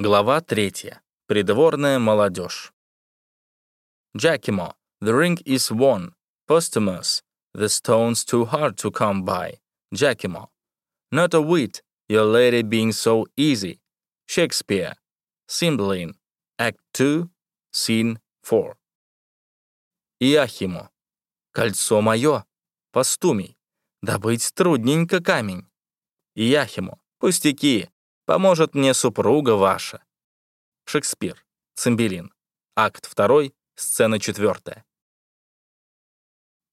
Глава 3. Придворная молодежь. Giacomo, the ring is won. Posthumous, the stone's too hard to come by. Giacomo, not a whit, your lady being so easy. Shakespeare, Cymbeline, Act 2, Scene 4. Иахимо, кольцо мое, постумий, добыть трудненько камень. Иахимо, пустяки, Поможет мне супруга ваша. Шекспир. Цимбелин. Акт 2, сцена 4.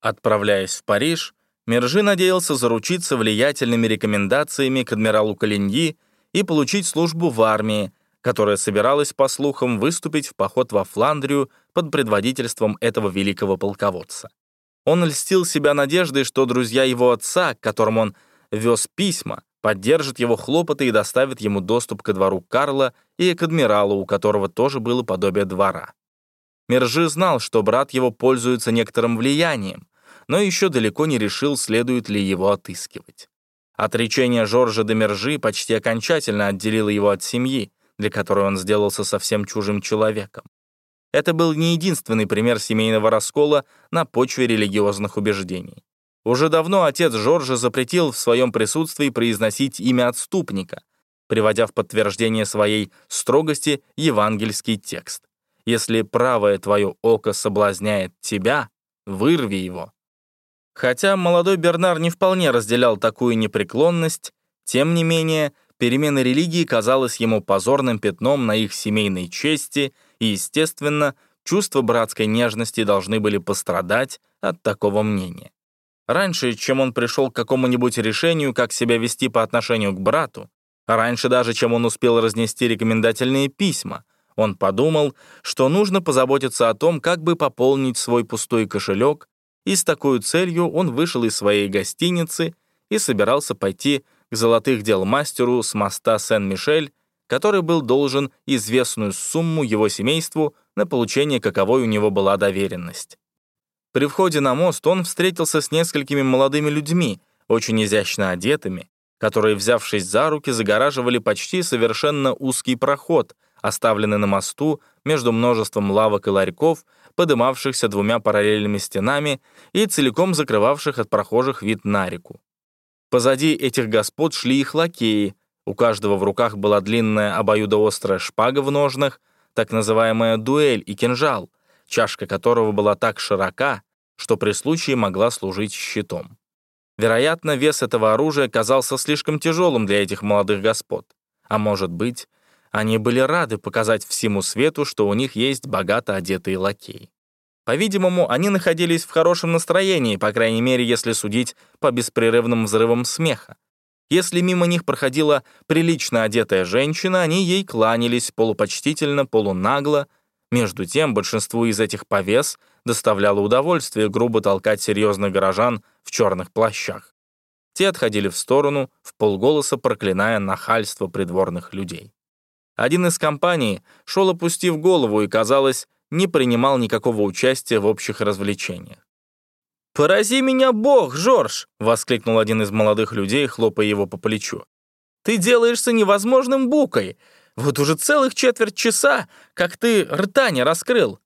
Отправляясь в Париж, Мержи надеялся заручиться влиятельными рекомендациями к адмиралу Калиньи и получить службу в армии, которая собиралась, по слухам, выступить в поход во Фландрию под предводительством этого великого полководца. Он льстил себя надеждой, что друзья его отца, к которым он вез письма, поддержит его хлопоты и доставит ему доступ ко двору Карла и к адмиралу, у которого тоже было подобие двора. Мержи знал, что брат его пользуется некоторым влиянием, но еще далеко не решил, следует ли его отыскивать. Отречение Жоржа де Мержи почти окончательно отделило его от семьи, для которой он сделался совсем чужим человеком. Это был не единственный пример семейного раскола на почве религиозных убеждений. Уже давно отец Жоржа запретил в своем присутствии произносить имя отступника, приводя в подтверждение своей строгости евангельский текст. «Если правое твое око соблазняет тебя, вырви его». Хотя молодой Бернар не вполне разделял такую непреклонность, тем не менее, перемена религии казалась ему позорным пятном на их семейной чести, и, естественно, чувства братской нежности должны были пострадать от такого мнения. Раньше, чем он пришел к какому-нибудь решению, как себя вести по отношению к брату, раньше даже, чем он успел разнести рекомендательные письма, он подумал, что нужно позаботиться о том, как бы пополнить свой пустой кошелек, и с такой целью он вышел из своей гостиницы и собирался пойти к золотых дел мастеру с моста Сен-Мишель, который был должен известную сумму его семейству на получение каковой у него была доверенность. При входе на мост он встретился с несколькими молодыми людьми, очень изящно одетыми, которые, взявшись за руки, загораживали почти совершенно узкий проход, оставленный на мосту между множеством лавок и ларьков, подымавшихся двумя параллельными стенами и целиком закрывавших от прохожих вид на реку. Позади этих господ шли их лакеи, у каждого в руках была длинная обоюдоострая шпага в ножнах, так называемая дуэль и кинжал, чашка которого была так широка, что при случае могла служить щитом. Вероятно, вес этого оружия казался слишком тяжелым для этих молодых господ. А может быть, они были рады показать всему свету, что у них есть богато одетые лакеи. По-видимому, они находились в хорошем настроении, по крайней мере, если судить по беспрерывным взрывам смеха. Если мимо них проходила прилично одетая женщина, они ей кланялись полупочтительно, полунагло, между тем, большинству из этих повес доставляло удовольствие грубо толкать серьезных горожан в черных плащах. Те отходили в сторону, в полголоса проклиная нахальство придворных людей. Один из компаний шел опустив голову и, казалось, не принимал никакого участия в общих развлечениях. «Порази меня Бог, Жорж!» — воскликнул один из молодых людей, хлопая его по плечу. «Ты делаешься невозможным букой. Вот уже целых четверть часа, как ты рта не раскрыл.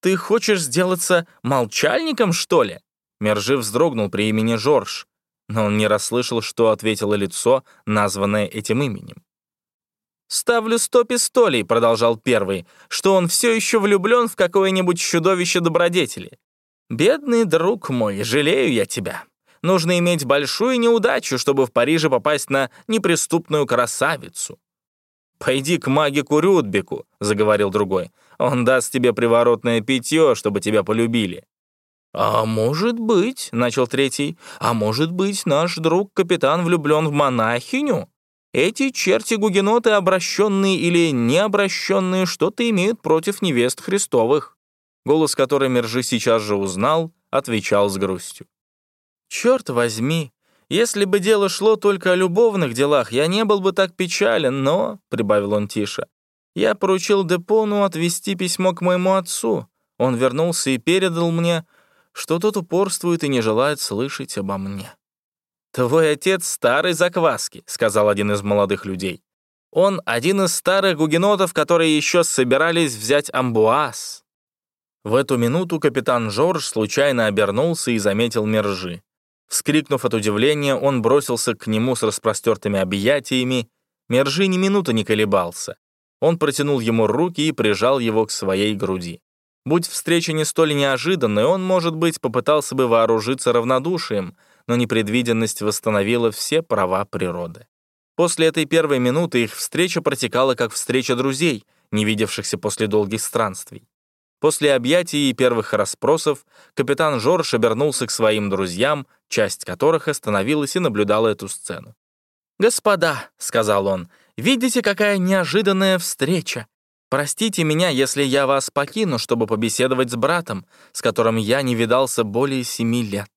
Ты хочешь сделаться молчальником, что ли?» Мержи вздрогнул при имени Жорж, но он не расслышал, что ответило лицо, названное этим именем. «Ставлю сто пистолей», — продолжал первый, «что он все еще влюблен в какое-нибудь чудовище добродетели. Бедный друг мой, жалею я тебя. Нужно иметь большую неудачу, чтобы в Париже попасть на неприступную красавицу. «Пойди к магику Рюдбеку», — заговорил другой. «Он даст тебе приворотное питье, чтобы тебя полюбили». «А может быть», — начал третий, «а может быть, наш друг-капитан влюблен в монахиню? Эти черти-гугеноты, обращенные или необращенные, что-то имеют против невест Христовых». Голос, который Мержи сейчас же узнал, отвечал с грустью. «Черт возьми, если бы дело шло только о любовных делах, я не был бы так печален, но, — прибавил он тише, — я поручил Депону отвезти письмо к моему отцу. Он вернулся и передал мне, что тот упорствует и не желает слышать обо мне. «Твой отец старый закваски», — сказал один из молодых людей. Он один из старых гугенотов, которые еще собирались взять Амбуаз. В эту минуту капитан Жорж случайно обернулся и заметил Мержи. Вскрикнув от удивления, он бросился к нему с распростертыми объятиями. Мержи ни минуты не колебался. Он протянул ему руки и прижал его к своей груди. Будь встреча не столь неожиданной, он, может быть, попытался бы вооружиться равнодушием, но непредвиденность восстановила все права природы. После этой первой минуты их встреча протекала как встреча друзей, не видевшихся после долгих странствий. После объятий и первых расспросов капитан Жорж обернулся к своим друзьям, часть которых остановилась и наблюдала эту сцену. «Господа», — сказал он, — «видите, какая неожиданная встреча. Простите меня, если я вас покину, чтобы побеседовать с братом, с которым я не видался более семи лет».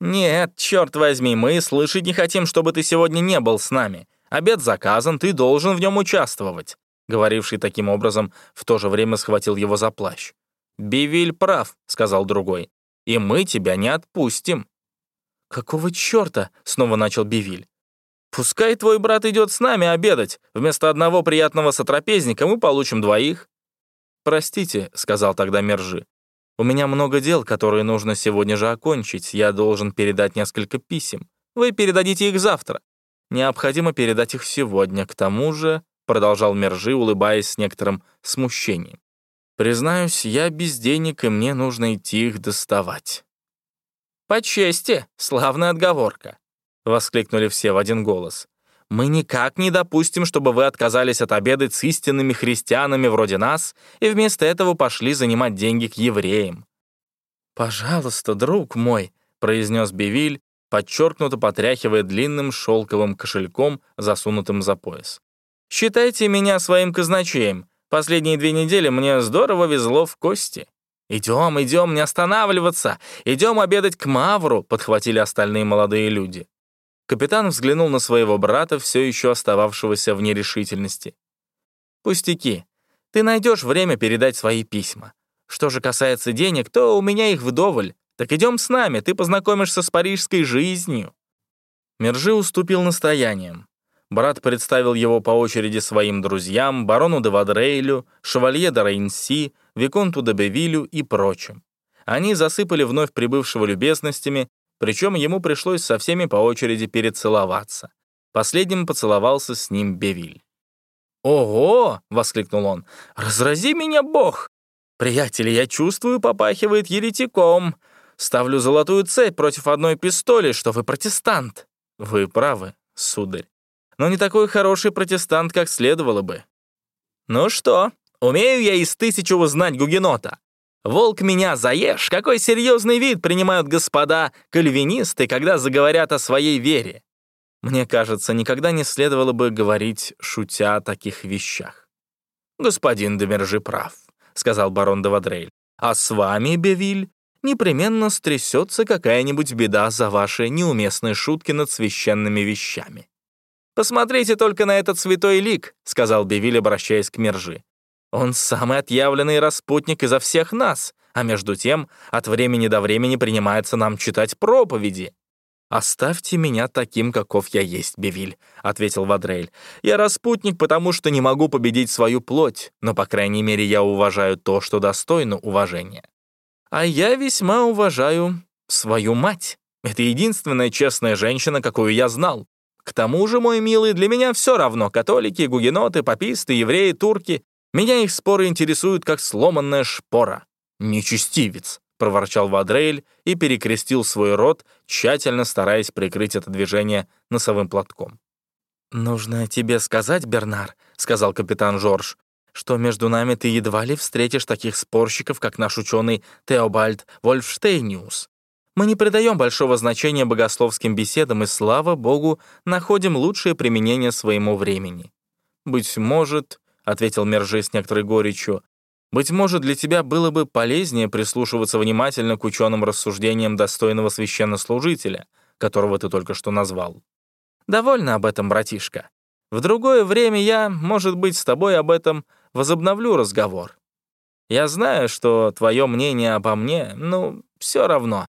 «Нет, черт возьми, мы слышать не хотим, чтобы ты сегодня не был с нами. Обед заказан, ты должен в нем участвовать говоривший таким образом, в то же время схватил его за плащ. «Бивиль прав», — сказал другой, — «и мы тебя не отпустим». «Какого черта?» — снова начал Бивиль. «Пускай твой брат идет с нами обедать. Вместо одного приятного сотрапезника мы получим двоих». «Простите», — сказал тогда Мержи. «У меня много дел, которые нужно сегодня же окончить. Я должен передать несколько писем. Вы передадите их завтра. Необходимо передать их сегодня. К тому же...» продолжал Мержи, улыбаясь с некоторым смущением. «Признаюсь, я без денег, и мне нужно идти их доставать». «По чести, славная отговорка», — воскликнули все в один голос. «Мы никак не допустим, чтобы вы отказались от обедать с истинными христианами вроде нас и вместо этого пошли занимать деньги к евреям». «Пожалуйста, друг мой», — произнес Бевиль, подчеркнуто потряхивая длинным шелковым кошельком, засунутым за пояс. Считайте меня своим казначеем. Последние две недели мне здорово везло в кости. Идем, идем, не останавливаться. Идем обедать к Мавру, подхватили остальные молодые люди. Капитан взглянул на своего брата, все еще остававшегося в нерешительности. «Пустяки. Ты найдешь время передать свои письма. Что же касается денег, то у меня их вдоволь. Так идем с нами, ты познакомишься с парижской жизнью». Мержи уступил настояниям. Брат представил его по очереди своим друзьям, барону де Вадрейлю, шевалье де Рейнси, виконту де Бевилю и прочим. Они засыпали вновь прибывшего любезностями, причем ему пришлось со всеми по очереди перецеловаться. Последним поцеловался с ним Бевиль. «Ого!» — воскликнул он. «Разрази меня, Бог! Приятели, я чувствую, попахивает еретиком. Ставлю золотую цепь против одной пистоли, что вы протестант». «Вы правы, сударь но не такой хороший протестант, как следовало бы. Ну что, умею я из тысячи узнать гугенота. Волк меня заешь, какой серьезный вид принимают господа кальвинисты, когда заговорят о своей вере. Мне кажется, никогда не следовало бы говорить, шутя о таких вещах. «Господин Демержи прав», — сказал барон де Вадрейль. «А с вами, Бевиль, непременно стрясется какая-нибудь беда за ваши неуместные шутки над священными вещами. «Посмотрите только на этот святой лик», — сказал Бевиль, обращаясь к Мержи. «Он самый отъявленный распутник изо всех нас, а между тем от времени до времени принимается нам читать проповеди». «Оставьте меня таким, каков я есть, Бевиль», — ответил Вадрейль. «Я распутник, потому что не могу победить свою плоть, но, по крайней мере, я уважаю то, что достойно уважения. А я весьма уважаю свою мать. Это единственная честная женщина, какую я знал. К тому же, мой милый, для меня все равно, католики, гугеноты, паписты, евреи, турки. Меня их споры интересуют, как сломанная шпора. Нечестивец, проворчал Вадрейль и перекрестил свой рот, тщательно стараясь прикрыть это движение носовым платком. «Нужно тебе сказать, Бернар», — сказал капитан Жорж, что между нами ты едва ли встретишь таких спорщиков, как наш ученый Теобальд Вольфштейниус. Мы не придаем большого значения богословским беседам и, слава Богу, находим лучшее применение своему времени. «Быть может», — ответил Мержи с некоторой горечью, «быть может, для тебя было бы полезнее прислушиваться внимательно к ученым рассуждениям достойного священнослужителя, которого ты только что назвал. Довольно об этом, братишка. В другое время я, может быть, с тобой об этом возобновлю разговор. Я знаю, что твое мнение обо мне, ну, все равно.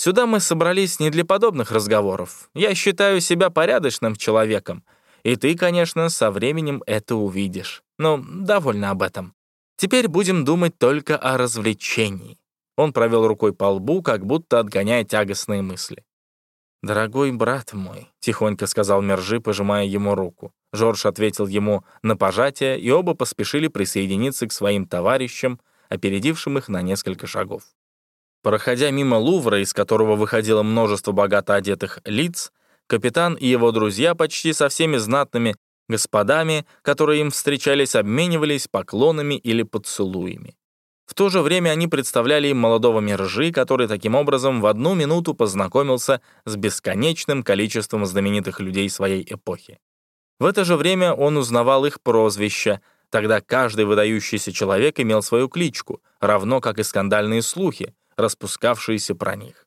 Сюда мы собрались не для подобных разговоров. Я считаю себя порядочным человеком. И ты, конечно, со временем это увидишь. Но довольно об этом. Теперь будем думать только о развлечении». Он провел рукой по лбу, как будто отгоняя тягостные мысли. «Дорогой брат мой», — тихонько сказал Мержи, пожимая ему руку. Жорж ответил ему на пожатие, и оба поспешили присоединиться к своим товарищам, опередившим их на несколько шагов. Проходя мимо Лувра, из которого выходило множество богато одетых лиц, капитан и его друзья почти со всеми знатными господами, которые им встречались, обменивались поклонами или поцелуями. В то же время они представляли им молодого Мержи, который таким образом в одну минуту познакомился с бесконечным количеством знаменитых людей своей эпохи. В это же время он узнавал их прозвища, тогда каждый выдающийся человек имел свою кличку, равно как и скандальные слухи, распускавшиеся про них.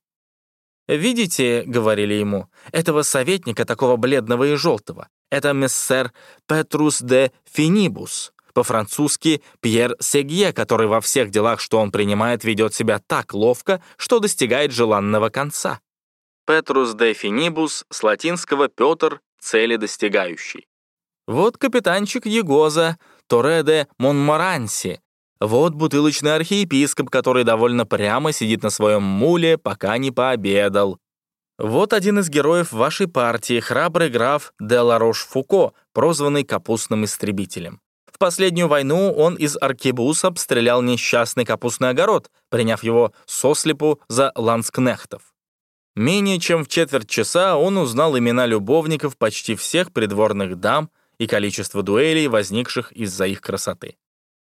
«Видите, — говорили ему, — этого советника, такого бледного и желтого, это мессер Петрус де Финибус, по-французски Пьер Сегье, который во всех делах, что он принимает, ведет себя так ловко, что достигает желанного конца. Петрус де Финибус, с латинского «Петр, цели достигающий». Вот капитанчик Егоза, Торе де Монморанси. Вот бутылочный архиепископ, который довольно прямо сидит на своем муле, пока не пообедал. Вот один из героев вашей партии, храбрый граф де Ларош-Фуко, прозванный капустным истребителем. В последнюю войну он из аркебуса обстрелял несчастный капустный огород, приняв его сослепу за ланскнехтов. Менее чем в четверть часа он узнал имена любовников почти всех придворных дам и количество дуэлей, возникших из-за их красоты.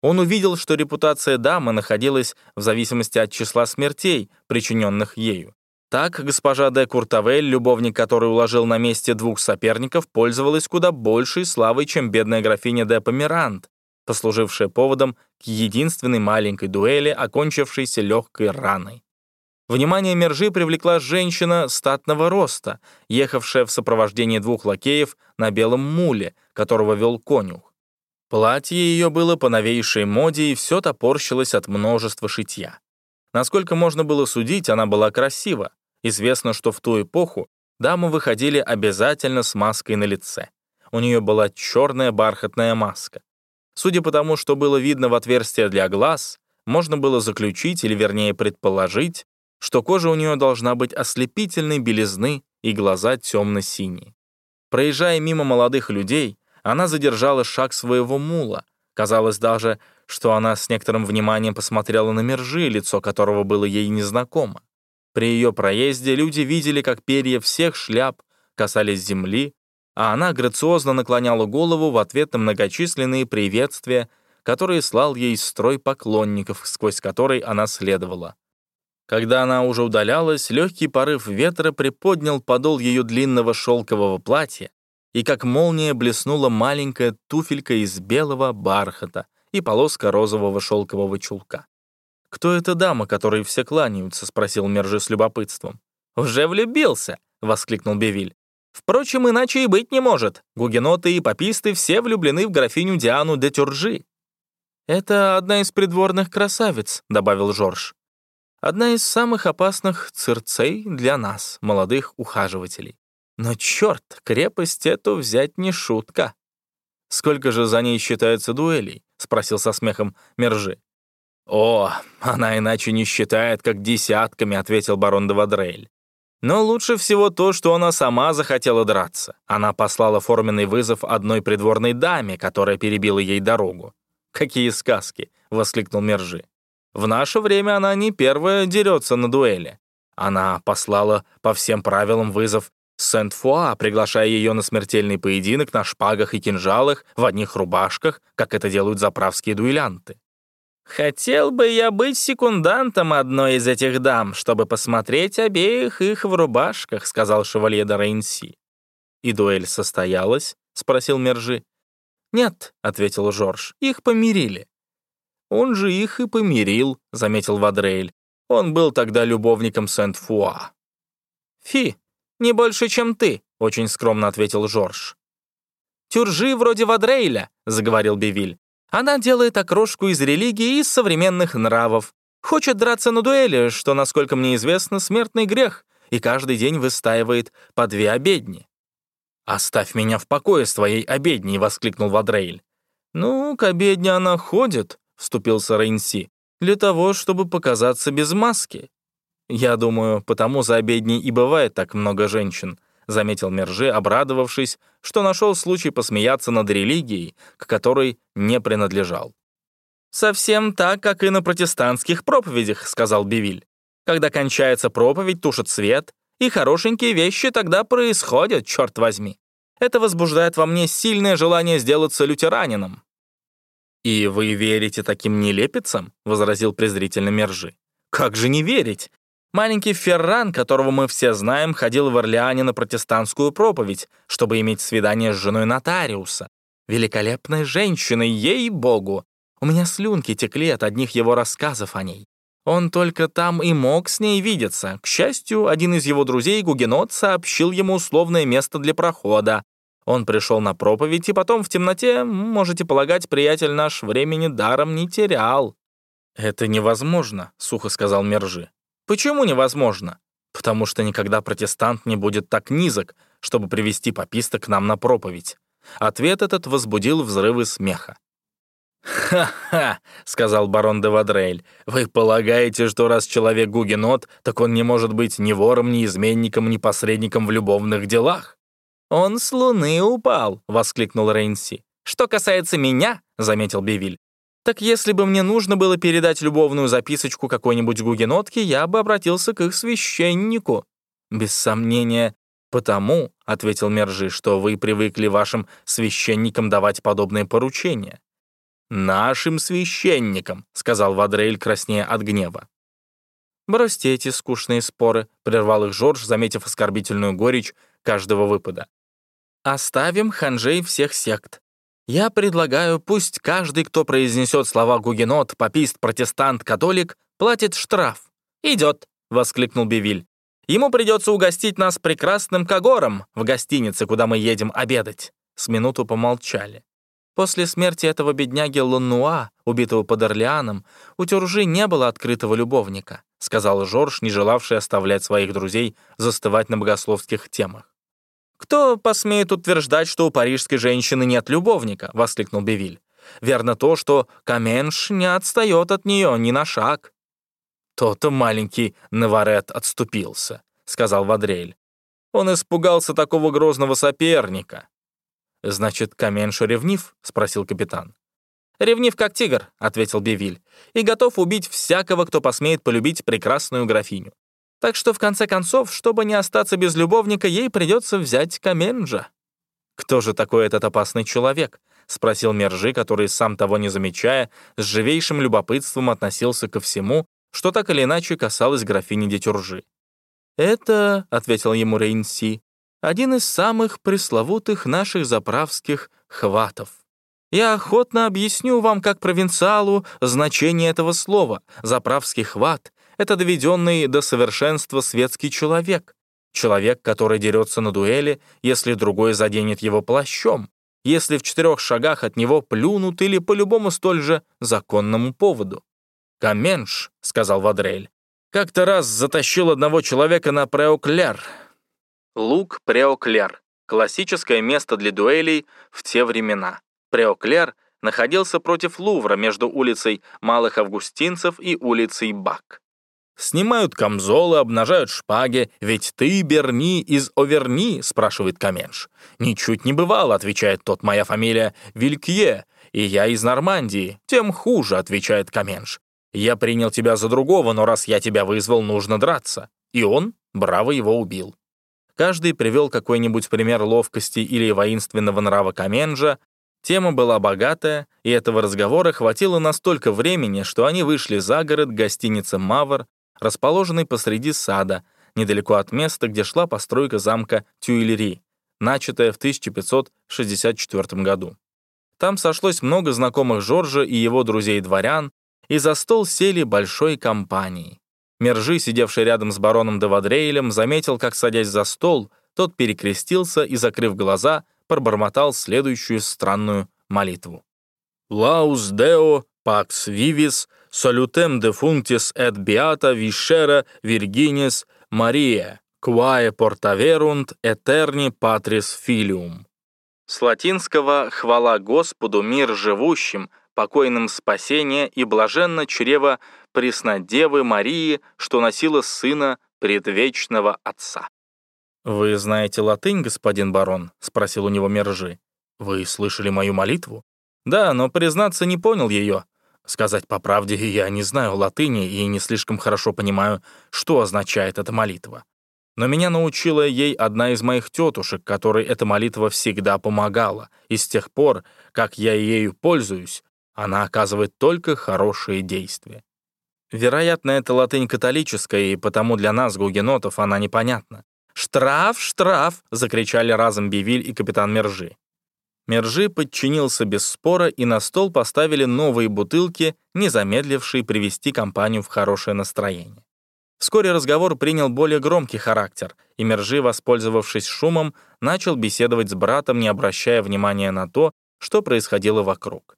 Он увидел, что репутация дамы находилась в зависимости от числа смертей, причиненных ею. Так госпожа де Куртавель, любовник который уложил на месте двух соперников, пользовалась куда большей славой, чем бедная графиня де Померант, послужившая поводом к единственной маленькой дуэли, окончившейся легкой раной. Внимание Мержи привлекла женщина статного роста, ехавшая в сопровождении двух лакеев на белом муле, которого вел конюх. Платье ее было по новейшей моде и все топорщилось от множества шитья. Насколько можно было судить, она была красива, Известно, что в ту эпоху дамы выходили обязательно с маской на лице. У нее была черная бархатная маска. Судя по тому, что было видно в отверстие для глаз, можно было заключить, или вернее предположить, что кожа у нее должна быть ослепительной белизны и глаза темно-синие. Проезжая мимо молодых людей, она задержала шаг своего мула. Казалось даже, что она с некоторым вниманием посмотрела на Мержи, лицо которого было ей незнакомо. При ее проезде люди видели, как перья всех шляп касались земли, а она грациозно наклоняла голову в ответ на многочисленные приветствия, которые слал ей строй поклонников, сквозь который она следовала. Когда она уже удалялась, легкий порыв ветра приподнял подол ее длинного шелкового платья, и как молния блеснула маленькая туфелька из белого бархата и полоска розового шелкового чулка. «Кто эта дама, которой все кланяются?» — спросил Мержи с любопытством. «Уже влюбился!» — воскликнул Бевиль. «Впрочем, иначе и быть не может. Гугеноты и паписты все влюблены в графиню Диану де Тюржи». «Это одна из придворных красавиц», — добавил Жорж. «Одна из самых опасных цирцей для нас, молодых ухаживателей. Но черт, крепость эту взять не шутка». «Сколько же за ней считается дуэлей?» — спросил со смехом Мержи. «О, она иначе не считает, как десятками», — ответил барон де Вадрейль. Но лучше всего то, что она сама захотела драться. Она послала форменный вызов одной придворной даме, которая перебила ей дорогу. «Какие сказки!» — воскликнул Мержи. «В наше время она не первая дерется на дуэли. Она послала по всем правилам вызов Сент-Фуа, приглашая ее на смертельный поединок на шпагах и кинжалах, в одних рубашках, как это делают заправские дуэлянты. Хотел бы я быть секундантом одной из этих дам, чтобы посмотреть обеих их в рубашках, сказал шевалье де. И дуэль состоялась? спросил Мержи. Нет, ответил Жорж, их помирили. Он же их и помирил, заметил Вадрейль. Он был тогда любовником Сент-Фуа. Фи, не больше, чем ты, очень скромно ответил Жорж. «Тюржи вроде Вадрейля», — заговорил Бевиль. Она делает окрошку из религии и из современных нравов. Хочет драться на дуэли, что, насколько мне известно, смертный грех, и каждый день выстаивает по две обедни. «Оставь меня в покое с твоей обедней!» — воскликнул Вадрейль. «Ну, к обедне она ходит», — вступился Рейнси, «для того, чтобы показаться без маски». «Я думаю, потому за обедней и бывает так много женщин», — заметил Мержи, обрадовавшись, что нашел случай посмеяться над религией, к которой не принадлежал. «Совсем так, как и на протестантских проповедях», — сказал Бивиль. «Когда кончается проповедь, тушит свет, и хорошенькие вещи тогда происходят, черт возьми. Это возбуждает во мне сильное желание сделаться лютеранином». «И вы верите таким нелепицам?» — возразил презрительно Мержи. «Как же не верить? Маленький Ферран, которого мы все знаем, ходил в Орлеане на протестантскую проповедь, чтобы иметь свидание с женой нотариуса. Великолепной женщиной, ей-богу! У меня слюнки текли от одних его рассказов о ней. Он только там и мог с ней видеться. К счастью, один из его друзей, Гугенот, сообщил ему условное место для прохода. Он пришел на проповедь, и потом в темноте, можете полагать, приятель наш времени даром не терял. «Это невозможно», — сухо сказал Мержи. «Почему невозможно?» «Потому что никогда протестант не будет так низок, чтобы привести пописта к нам на проповедь». Ответ этот возбудил взрывы смеха. «Ха-ха», — сказал барон де Вадрель, «вы полагаете, что раз человек гугенот, так он не может быть ни вором, ни изменником, ни посредником в любовных делах?» «Он с луны упал», — воскликнул Рейнси. «Что касается меня», — заметил Бевиль, «так если бы мне нужно было передать любовную записочку какой-нибудь гугенотке, я бы обратился к их священнику». «Без сомнения, потому», — ответил Мержи, «что вы привыкли вашим священникам давать подобные поручения». «Нашим священникам», — сказал Вадрель, краснея от гнева. «Бросьте эти скучные споры», — прервал их Жорж, заметив оскорбительную горечь каждого выпада. «Оставим ханжей всех сект. Я предлагаю, пусть каждый, кто произнесет слова гугенот, попист, протестант, католик, платит штраф. Идет», — воскликнул Бивиль. «Ему придется угостить нас прекрасным кагором в гостинице, куда мы едем обедать». С минуту помолчали. После смерти этого бедняги Ланнуа, убитого под Орлеаном, у Тюржи не было открытого любовника, сказал Жорж, не желавший оставлять своих друзей застывать на богословских темах. «Кто посмеет утверждать, что у парижской женщины нет любовника?» — воскликнул Бевиль. «Верно то, что Каменш не отстает от нее ни на шаг». «То-то маленький Наварет отступился», — сказал Вадрель. «Он испугался такого грозного соперника». «Значит, Каменшо ревнив?» — спросил капитан. «Ревнив как тигр», — ответил Бевиль, «и готов убить всякого, кто посмеет полюбить прекрасную графиню. Так что, в конце концов, чтобы не остаться без любовника, ей придется взять Каменджа». «Кто же такой этот опасный человек?» — спросил Мержи, который, сам того не замечая, с живейшим любопытством относился ко всему, что так или иначе касалось графини Детюржи. «Это», — ответил ему Рейнси, один из самых пресловутых наших заправских хватов. Я охотно объясню вам, как провинциалу, значение этого слова. Заправский хват — это доведенный до совершенства светский человек. Человек, который дерется на дуэли, если другой заденет его плащом, если в четырех шагах от него плюнут или по любому столь же законному поводу. «Каменш», — сказал Вадрель, — «как-то раз затащил одного человека на Преокляр, Лук Преоклер — классическое место для дуэлей в те времена. Преоклер находился против Лувра между улицей Малых Августинцев и улицей Бак. «Снимают камзолы, обнажают шпаги, ведь ты, Берни, из Оверни?» — спрашивает Каменш. «Ничуть не бывало», — отвечает тот, «моя фамилия Вилькье, и я из Нормандии». «Тем хуже», — отвечает Каменш. «Я принял тебя за другого, но раз я тебя вызвал, нужно драться». И он браво его убил. Каждый привел какой-нибудь пример ловкости или воинственного нрава Каменжа. Тема была богатая, и этого разговора хватило настолько времени, что они вышли за город гостиницы «Мавр», расположенной посреди сада, недалеко от места, где шла постройка замка Тюильри, начатая в 1564 году. Там сошлось много знакомых Жоржа и его друзей-дворян, и за стол сели большой компанией. Мержи, сидевший рядом с бароном Девадрейлем, заметил, как, садясь за стол, тот перекрестился и, закрыв глаза, пробормотал следующую странную молитву. «Лаус Део, пакс вивис, солютем дефунктис эт биата вишера виргинис Мария, «Quae portaverunt eterni patris filium». С латинского «хвала Господу, мир живущим», покойным спасение и блаженно чрево Преснодевы Марии, что носила сына предвечного Отца. «Вы знаете латынь, господин барон?» — спросил у него Мержи. «Вы слышали мою молитву?» «Да, но, признаться, не понял ее. Сказать по правде, я не знаю латыни и не слишком хорошо понимаю, что означает эта молитва. Но меня научила ей одна из моих тетушек, которой эта молитва всегда помогала, и с тех пор, как я ею пользуюсь, она оказывает только хорошие действия. Вероятно, это латынь католическая, и потому для нас, гугенотов, она непонятна. «Штраф, штраф!» — закричали разом Бивиль и капитан Мержи. Мержи подчинился без спора, и на стол поставили новые бутылки, не замедлившие привести компанию в хорошее настроение. Вскоре разговор принял более громкий характер, и Мержи, воспользовавшись шумом, начал беседовать с братом, не обращая внимания на то, что происходило вокруг.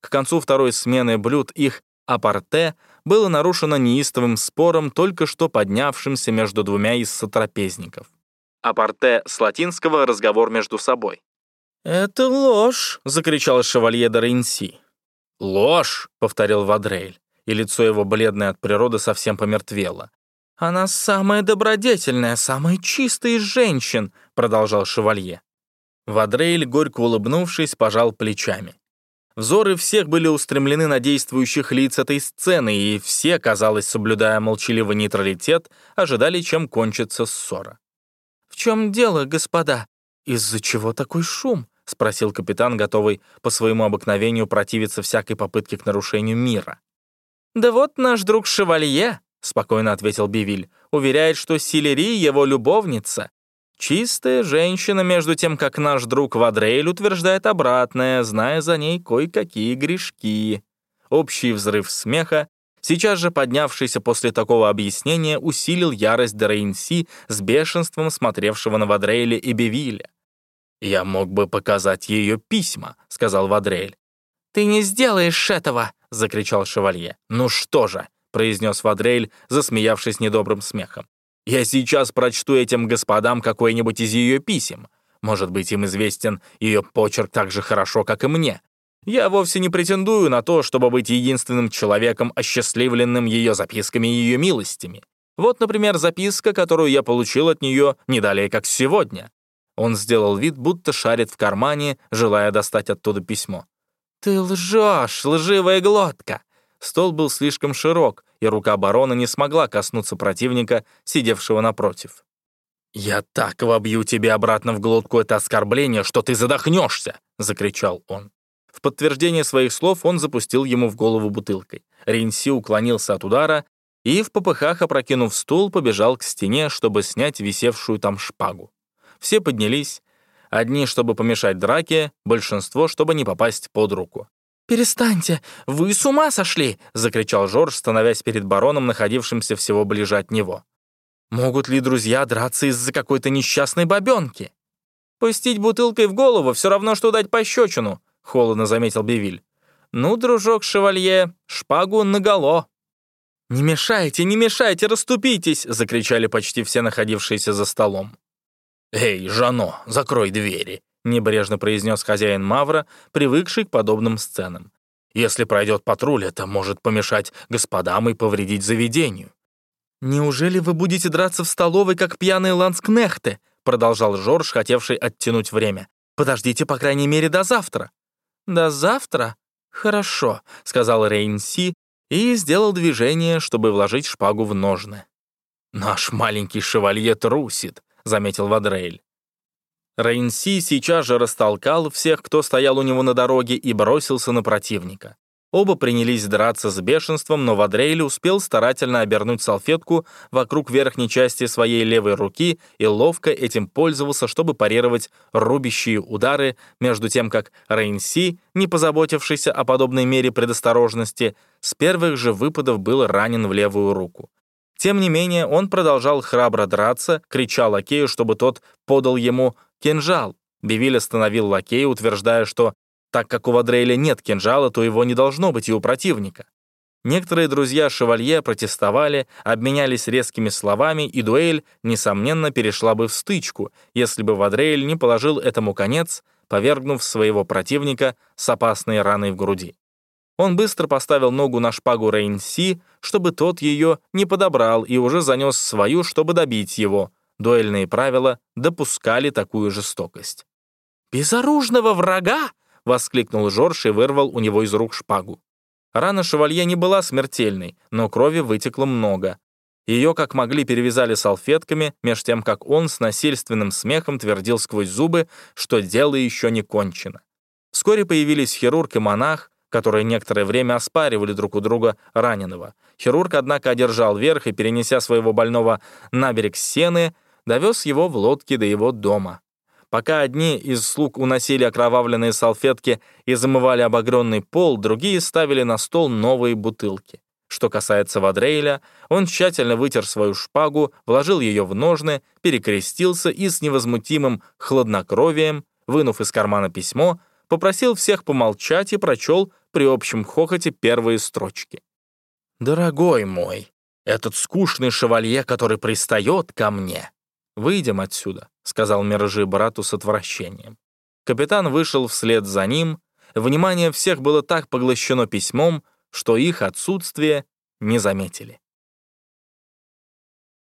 К концу второй смены блюд их апарте было нарушено неистовым спором, только что поднявшимся между двумя из сотрапезников. Апарте с латинского «разговор между собой». «Это ложь!» — закричал шевалье де Рейнси. «Ложь!» — повторил Вадрейль, и лицо его, бледное от природы, совсем помертвело. «Она самая добродетельная, самая чистая из женщин!» — продолжал шевалье. Вадрейль, горько улыбнувшись, пожал плечами. Взоры всех были устремлены на действующих лиц этой сцены, и все, казалось, соблюдая молчаливый нейтралитет, ожидали, чем кончится ссора. «В чем дело, господа? Из-за чего такой шум?» — спросил капитан, готовый по своему обыкновению противиться всякой попытке к нарушению мира. «Да вот наш друг Шевалье», — спокойно ответил Бивиль, «уверяет, что Силери — его любовница. Чистая женщина, между тем, как наш друг Вадрейль утверждает обратное, зная за ней кое-какие грешки». Общий взрыв смеха, сейчас же поднявшийся после такого объяснения, усилил ярость Дерейнси с бешенством смотревшего на Вадрейля и Бивиля. «Я мог бы показать ее письма», — сказал Вадрель. «Ты не сделаешь этого!» — закричал шевалье. «Ну что же!» — произнес Вадрель, засмеявшись недобрым смехом. «Я сейчас прочту этим господам какой-нибудь из ее писем. Может быть, им известен ее почерк так же хорошо, как и мне. Я вовсе не претендую на то, чтобы быть единственным человеком, осчастливленным ее записками и ее милостями. Вот, например, записка, которую я получил от нее не далее, как сегодня. Он сделал вид, будто шарит в кармане, желая достать оттуда письмо. «Ты лжешь, лживая глотка!» Стол был слишком широк, и рука барона не смогла коснуться противника, сидевшего напротив. «Я так вобью тебе обратно в глотку это оскорбление, что ты задохнешься!» — закричал он. В подтверждение своих слов он запустил ему в голову бутылкой. Ринси уклонился от удара и, в попыхах опрокинув стул, побежал к стене, чтобы снять висевшую там шпагу. Все поднялись. Одни, чтобы помешать драке, большинство, чтобы не попасть под руку. «Перестаньте! Вы с ума сошли!» — закричал Жорж, становясь перед бароном, находившимся всего ближе от него. «Могут ли друзья драться из-за какой-то несчастной бабенки?» «Пустить бутылкой в голову все равно, что дать пощечину», — холодно заметил Бевиль. «Ну, дружок Шевалье, шпагу наголо». «Не мешайте, не мешайте, расступитесь!» — закричали почти все находившиеся за столом. «Эй, Жано, закрой двери», — небрежно произнес хозяин Мавра, привыкший к подобным сценам. «Если пройдет патруль, это может помешать господам и повредить заведению». «Неужели вы будете драться в столовой, как пьяные ланскнехты?» — продолжал Жорж, хотевший оттянуть время. «Подождите, по крайней мере, до завтра». «До завтра? Хорошо», — сказал Рейнси и сделал движение, чтобы вложить шпагу в ножны. «Наш маленький шевалье трусит», — заметил Вадрейль. Рейнси сейчас же растолкал всех, кто стоял у него на дороге, и бросился на противника. Оба принялись драться с бешенством, но Вадрейль успел старательно обернуть салфетку вокруг верхней части своей левой руки и ловко этим пользовался, чтобы парировать рубящие удары, между тем как Рейнси, не позаботившийся о подобной мере предосторожности, с первых же выпадов был ранен в левую руку. Тем не менее, он продолжал храбро драться, крича лакею, чтобы тот подал ему кинжал. Бивиль остановил лакея, утверждая, что так как у Вадрейля нет кинжала, то его не должно быть и у противника. Некоторые друзья шевалье протестовали, обменялись резкими словами, и дуэль, несомненно, перешла бы в стычку, если бы Вадрейль не положил этому конец, повергнув своего противника с опасной раной в груди. Он быстро поставил ногу на шпагу Рейнси, чтобы тот ее не подобрал, и уже занес свою, чтобы добить его. Дуэльные правила допускали такую жестокость. «Безоружного врага!» — воскликнул Жорж и вырвал у него из рук шпагу. Рана шевалье не была смертельной, но крови вытекло много. Ее, как могли, перевязали салфетками, меж тем, как он с насильственным смехом твердил сквозь зубы, что дело еще не кончено. Вскоре появились хирург и монах, которые некоторое время оспаривали друг у друга раненого. Хирург, однако, одержал верх и, перенеся своего больного на берег Сены, довез его в лодке до его дома. Пока одни из слуг уносили окровавленные салфетки и замывали обогренный пол, другие ставили на стол новые бутылки. Что касается Вадрейля, он тщательно вытер свою шпагу, вложил ее в ножны, перекрестился и с невозмутимым хладнокровием, вынув из кармана письмо, попросил всех помолчать и прочел при общем хохоте первые строчки. «Дорогой мой, этот скучный шевалье, который пристает ко мне, «Выйдем отсюда», — сказал Мержи брату с отвращением. Капитан вышел вслед за ним. Внимание всех было так поглощено письмом, что их отсутствие не заметили.